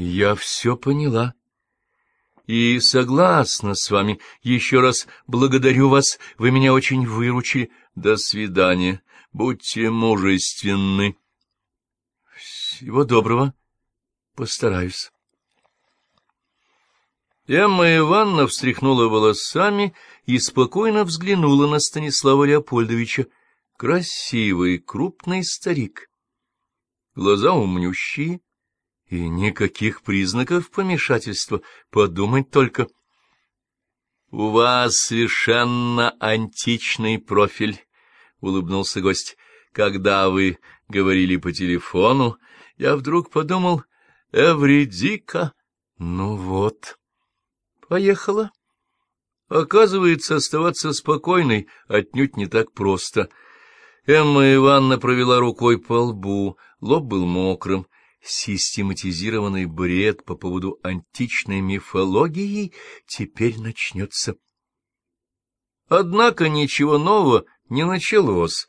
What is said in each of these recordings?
Я все поняла. И согласна с вами. Еще раз благодарю вас. Вы меня очень выручили. До свидания. Будьте мужественны. Всего доброго. Постараюсь. Эмма Ивановна встряхнула волосами и спокойно взглянула на Станислава Леопольдовича. Красивый, крупный старик. Глаза умнющие, и никаких признаков помешательства. Подумать только. — У вас совершенно античный профиль, — улыбнулся гость. — Когда вы говорили по телефону, я вдруг подумал, Эвридика. Ну вот, поехала. Оказывается, оставаться спокойной отнюдь не так просто. Эмма Ивановна провела рукой по лбу, лоб был мокрым, систематизированный бред по поводу античной мифологии теперь начнется. Однако ничего нового не началось.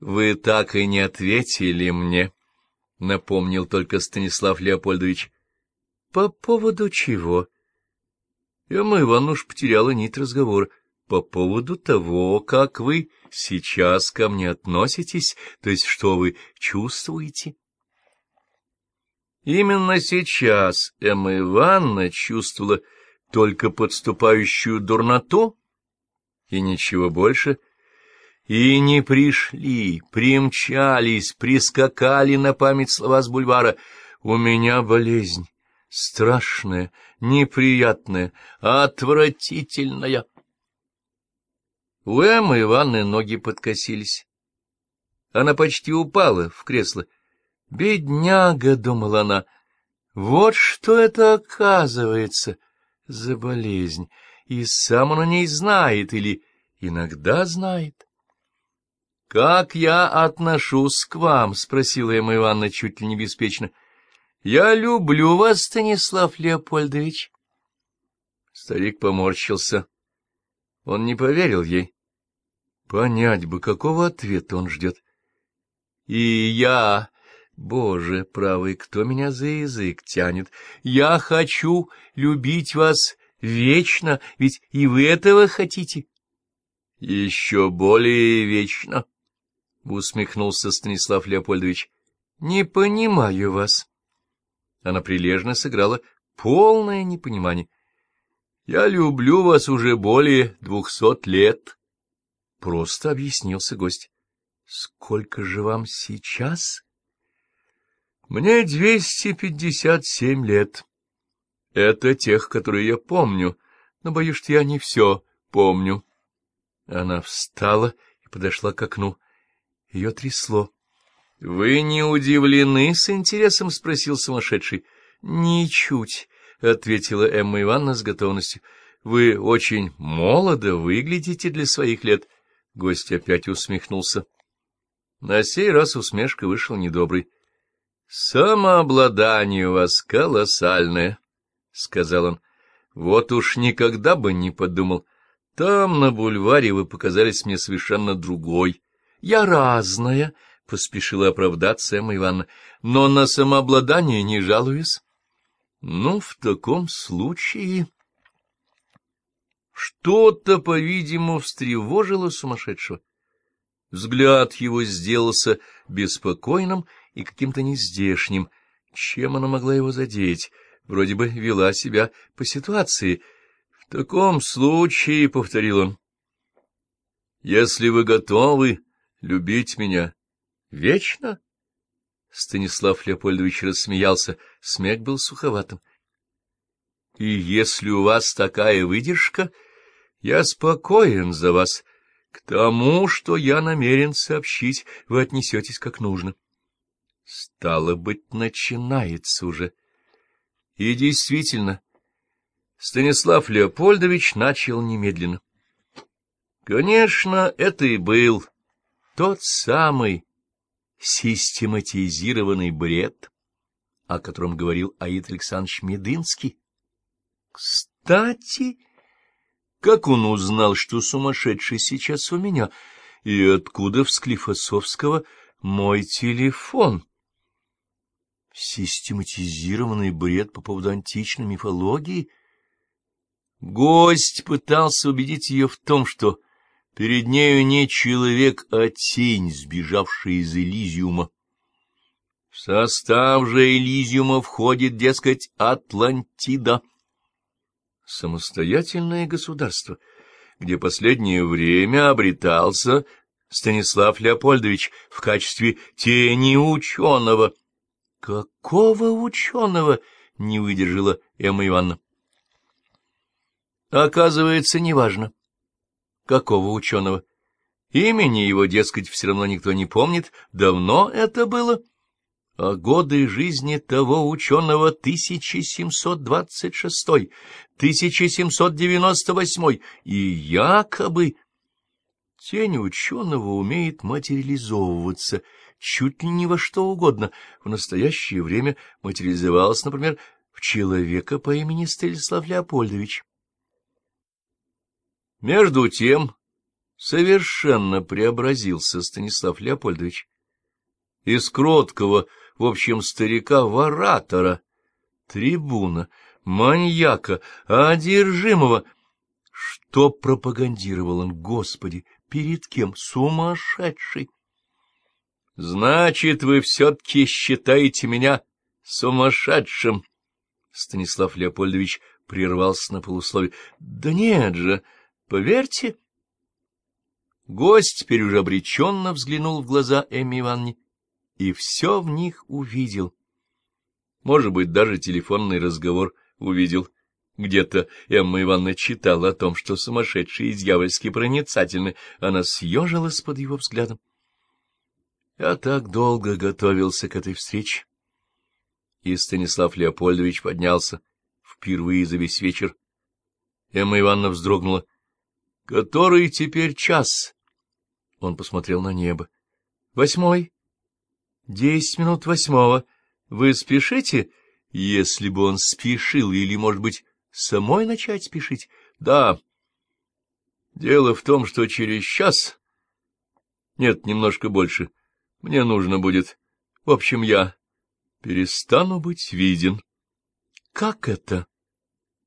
Вы так и не ответили мне, — напомнил только Станислав Леопольдович. — По поводу чего? Эмма Ивановна потеряла нить разговора. По поводу того, как вы сейчас ко мне относитесь, то есть что вы чувствуете. Именно сейчас Эмма Ивановна чувствовала только подступающую дурноту и ничего больше, и не пришли, примчались, прискакали на память слова с бульвара «У меня болезнь, страшная, неприятная, отвратительная». У Эммы Ивановны ноги подкосились. Она почти упала в кресло. «Бедняга», — думала она, — «вот что это оказывается за болезнь, и сам он о ней знает или иногда знает». «Как я отношусь к вам?» — спросила Эмма Ивановна чуть ли не беспечно. «Я люблю вас, Станислав Леопольдович». Старик поморщился. Он не поверил ей. Понять бы, какого ответа он ждет. «И я...» Боже, правый, кто меня за язык тянет? Я хочу любить вас вечно, ведь и вы этого хотите. — Еще более вечно, — усмехнулся Станислав Леопольдович. — Не понимаю вас. Она прилежно сыграла полное непонимание. — Я люблю вас уже более двухсот лет, — просто объяснился гость. — Сколько же вам сейчас? — мне двести пятьдесят семь лет. Это тех, которые я помню, но, боюсь, что я не все помню. Она встала и подошла к окну. Ее трясло. — Вы не удивлены? — с интересом спросил сумасшедший. — Ничуть, — ответила Эмма Ивановна с готовностью. — Вы очень молодо выглядите для своих лет. Гость опять усмехнулся. На сей раз усмешка вышла недоброй. — Самообладание у вас колоссальное, — сказал он. — Вот уж никогда бы не подумал. Там, на бульваре, вы показались мне совершенно другой. — Я разная, — поспешила оправдаться Эмма Ивановна, — но на самообладание не жалуюсь. — Ну, в таком случае... Что-то, по-видимому, встревожило сумасшедшего. Взгляд его сделался беспокойным и каким-то нездешним. Чем она могла его задеть? Вроде бы вела себя по ситуации. В таком случае, — повторил он, — если вы готовы любить меня вечно... Станислав Леопольдович рассмеялся, смех был суховатым. — И если у вас такая выдержка, я спокоен за вас. К тому, что я намерен сообщить, вы отнесетесь как нужно. Стало быть, начинается уже. И действительно, Станислав Леопольдович начал немедленно. Конечно, это и был тот самый систематизированный бред, о котором говорил Аид Александрович Медынский. Кстати, как он узнал, что сумасшедший сейчас у меня, и откуда в Склифосовского мой телефон? Систематизированный бред по поводу античной мифологии? Гость пытался убедить ее в том, что перед нею не человек, а тень, сбежавшая из Элизиума. В состав же Элизиума входит, дескать, Атлантида. Самостоятельное государство, где последнее время обретался Станислав Леопольдович в качестве тени ученого. — Какого ученого? — не выдержала Эмма Ивановна. — Оказывается, неважно. Какого ученого? Имени его, дескать, все равно никто не помнит. Давно это было? А годы жизни того ученого 1726, 1798 и якобы Тень ученого умеет материализовываться чуть ли не во что угодно. В настоящее время материализовалась, например, в человека по имени Станислав Леопольдович. Между тем совершенно преобразился Станислав Леопольдович. Из кроткого, в общем, старика в оратора, трибуна, маньяка, одержимого. Что пропагандировал он, Господи, Перед кем? Сумасшедший! — Значит, вы все-таки считаете меня сумасшедшим? Станислав Леопольдович прервался на полуслове. — Да нет же, поверьте. Гость теперь уже обреченно взглянул в глаза Эмми Ивановне и все в них увидел. Может быть, даже телефонный разговор увидел. — где-то Эмма Ивановна читала о том, что сумасшедшие и дьявольски проницательны. Она съежилась под его взглядом. Я так долго готовился к этой встрече. И Станислав Леопольдович поднялся впервые за весь вечер. Эмма Ивановна вздрогнула. — Который теперь час? Он посмотрел на небо. — Восьмой. — Десять минут восьмого. Вы спешите? Если бы он спешил, или, может быть, Самой начать спешить? Да. Дело в том, что через час... Нет, немножко больше. Мне нужно будет... В общем, я перестану быть виден. Как это?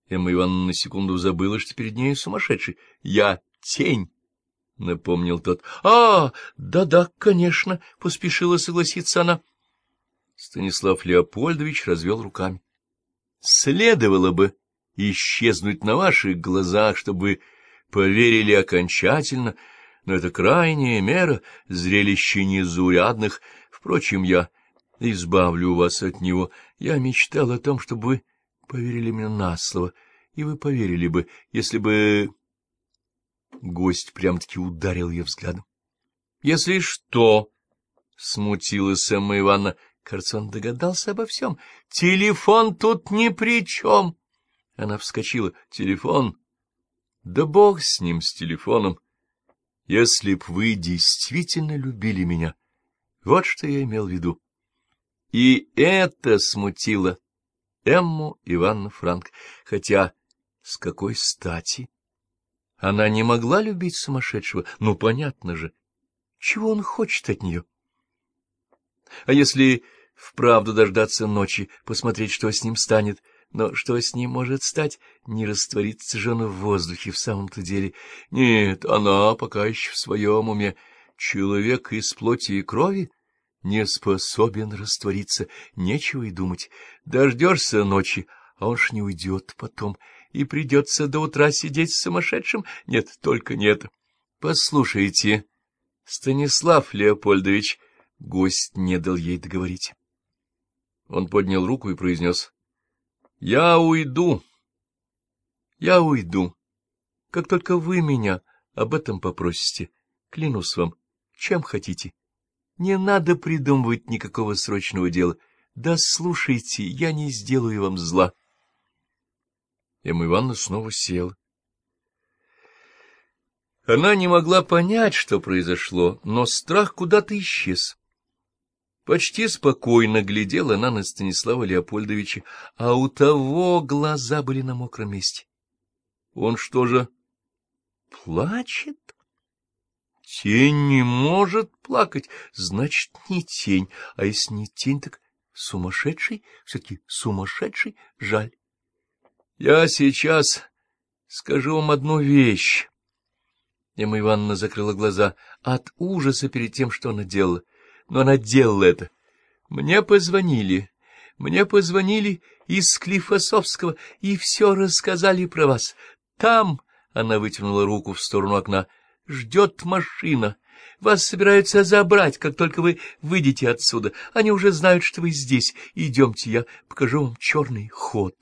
Эмма Ивановна на секунду забыла, что перед ней сумасшедший. Я тень. — напомнил тот. — А, да-да, конечно, — поспешила согласиться она. Станислав Леопольдович развел руками. — Следовало бы исчезнуть на ваших глазах, чтобы поверили окончательно, но это крайняя мера, зрелище незаурядных. Впрочем, я избавлю вас от него. Я мечтал о том, чтобы вы поверили мне на слово, и вы поверили бы, если бы... Гость прям-таки ударил ее взглядом. — Если что, — смутилась Эмма Ивановна, кажется, он догадался обо всем. — Телефон тут ни при чем. Она вскочила. Телефон? Да бог с ним, с телефоном. Если б вы действительно любили меня. Вот что я имел в виду. И это смутило Эмму Ивановну Франк. Хотя с какой стати? Она не могла любить сумасшедшего. Ну, понятно же. Чего он хочет от нее? А если вправду дождаться ночи, посмотреть, что с ним станет — но что с ним может стать? Не растворится же он в воздухе в самом-то деле. Нет, она пока еще в своем уме. Человек из плоти и крови не способен раствориться, нечего и думать. Дождешься ночи, а он ж не уйдет потом, и придется до утра сидеть с сумасшедшим. Нет, только нет. Послушайте, Станислав Леопольдович, гость не дал ей договорить. Он поднял руку и произнес — я уйду. Я уйду. Как только вы меня об этом попросите, клянусь вам, чем хотите. Не надо придумывать никакого срочного дела. Да слушайте, я не сделаю вам зла. Эмма Ивановна снова села. Она не могла понять, что произошло, но страх куда-то исчез. Почти спокойно глядела она на Станислава Леопольдовича, а у того глаза были на мокром месте. Он что же, плачет? Тень не может плакать, значит, не тень, а если не тень, так Сумасшедший? Все-таки сумасшедший? Жаль. Я сейчас скажу вам одну вещь. Эмма Ивановна закрыла глаза от ужаса перед тем, что она делала. Но она делала это. Мне позвонили. Мне позвонили из Склифосовского и все рассказали про вас. Там, — она вытянула руку в сторону окна, — ждет машина. Вас собираются забрать, как только вы выйдете отсюда. Они уже знают, что вы здесь. Идемте, я покажу вам черный ход.